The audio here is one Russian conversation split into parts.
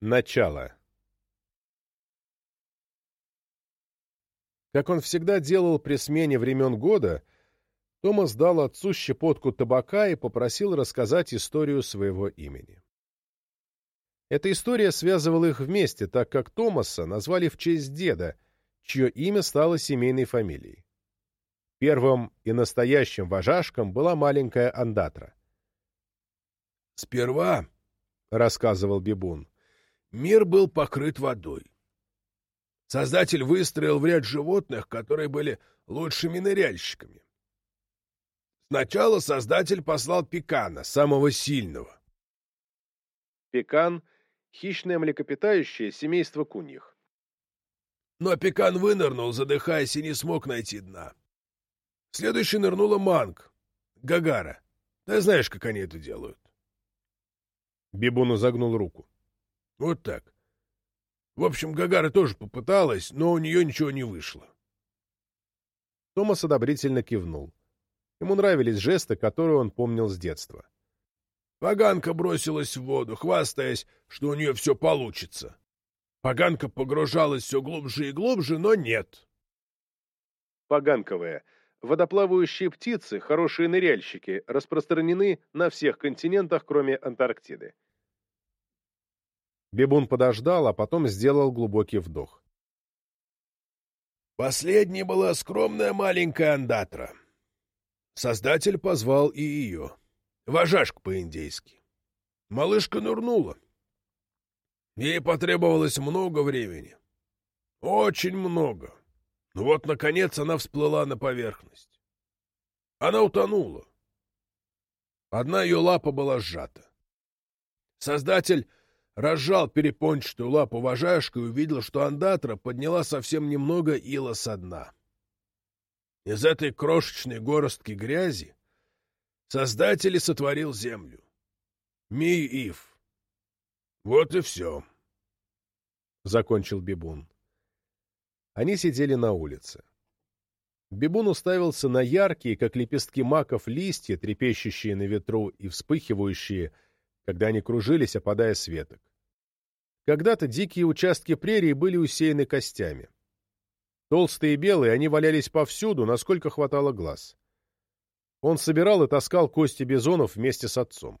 Начало. Как он всегда делал при смене времен года, Томас дал отцу щепотку табака и попросил рассказать историю своего имени. Эта история связывала их вместе, так как Томаса назвали в честь деда, чье имя стало семейной фамилией. Первым и настоящим вожашком была маленькая Андатра. «Сперва, — рассказывал Бибун, — мир был покрыт водой. Создатель выстроил в ряд животных, которые были лучшими ныряльщиками. Сначала Создатель послал Пекана, самого сильного. Пекан — хищное млекопитающее семейство куньих. Но Пекан вынырнул, задыхаясь, и не смог найти дна. Следующий нырнула Манг, Гагара. Ты знаешь, как они это делают. Бибуну загнул руку. Вот так. В общем, Гагара тоже попыталась, но у нее ничего не вышло. Томас одобрительно кивнул. Ему нравились жесты, которые он помнил с детства. Поганка бросилась в воду, хвастаясь, что у нее все получится. Поганка погружалась все глубже и глубже, но нет. Поганковые. Водоплавающие птицы, хорошие ныряльщики, распространены на всех континентах, кроме Антарктиды. Бебун подождал, а потом сделал глубокий вдох. Последней была скромная маленькая андатра. Создатель позвал и ее. Вожашка по-индейски. Малышка нырнула. Ей потребовалось много времени. Очень много. Но вот, наконец, она всплыла на поверхность. Она утонула. Одна ее лапа была сжата. Создатель разжал перепончатую лапу вожашка и увидел, что андатра подняла совсем немного ила со дна. Из этой крошечной горстки грязи Создатель сотворил землю. Ми-Ив. Вот и все. Закончил Бибун. Они сидели на улице. Бибун уставился на яркие, как лепестки маков, листья, трепещущие на ветру и вспыхивающие, когда они кружились, опадая с веток. Когда-то дикие участки прерии были усеяны костями. Толстые и белые, они валялись повсюду, насколько хватало глаз. Он собирал и таскал кости бизонов вместе с отцом.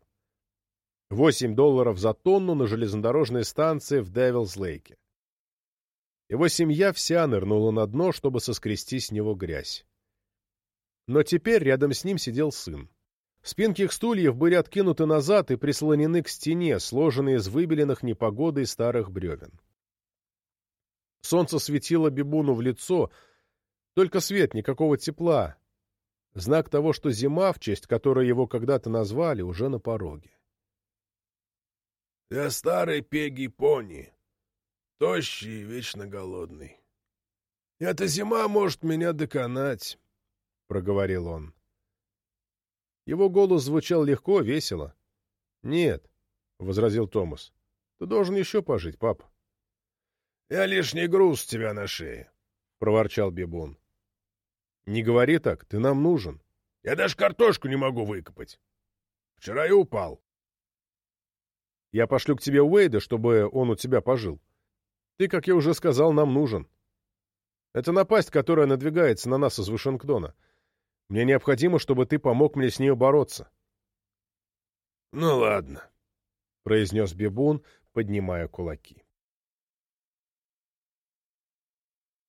Восемь долларов за тонну на железнодорожной станции в Девилс-Лейке. Его семья вся нырнула на дно, чтобы соскрести с него грязь. Но теперь рядом с ним сидел сын. Спинки их стульев были откинуты назад и прислонены к стене, сложенные из выбеленных непогодой старых бревен. Солнце светило Бибуну в лицо, только свет, никакого тепла. Знак того, что зима, в честь которой его когда-то назвали, уже на пороге. «Я старый пегий пони, тощий и вечно голодный. Эта зима может меня доконать», — проговорил он. Его голос звучал легко, весело. «Нет», — возразил Томас, — «ты должен еще пожить, пап». «Я лишний груз тебя на шее», — проворчал Бибун. «Не говори так, ты нам нужен». «Я даже картошку не могу выкопать. Вчера я упал». «Я пошлю к тебе Уэйда, чтобы он у тебя пожил. Ты, как я уже сказал, нам нужен. Это напасть, которая надвигается на нас из Вашингтона. Мне необходимо, чтобы ты помог мне с ней бороться. — Ну ладно, — произнес Бебун, поднимая кулаки.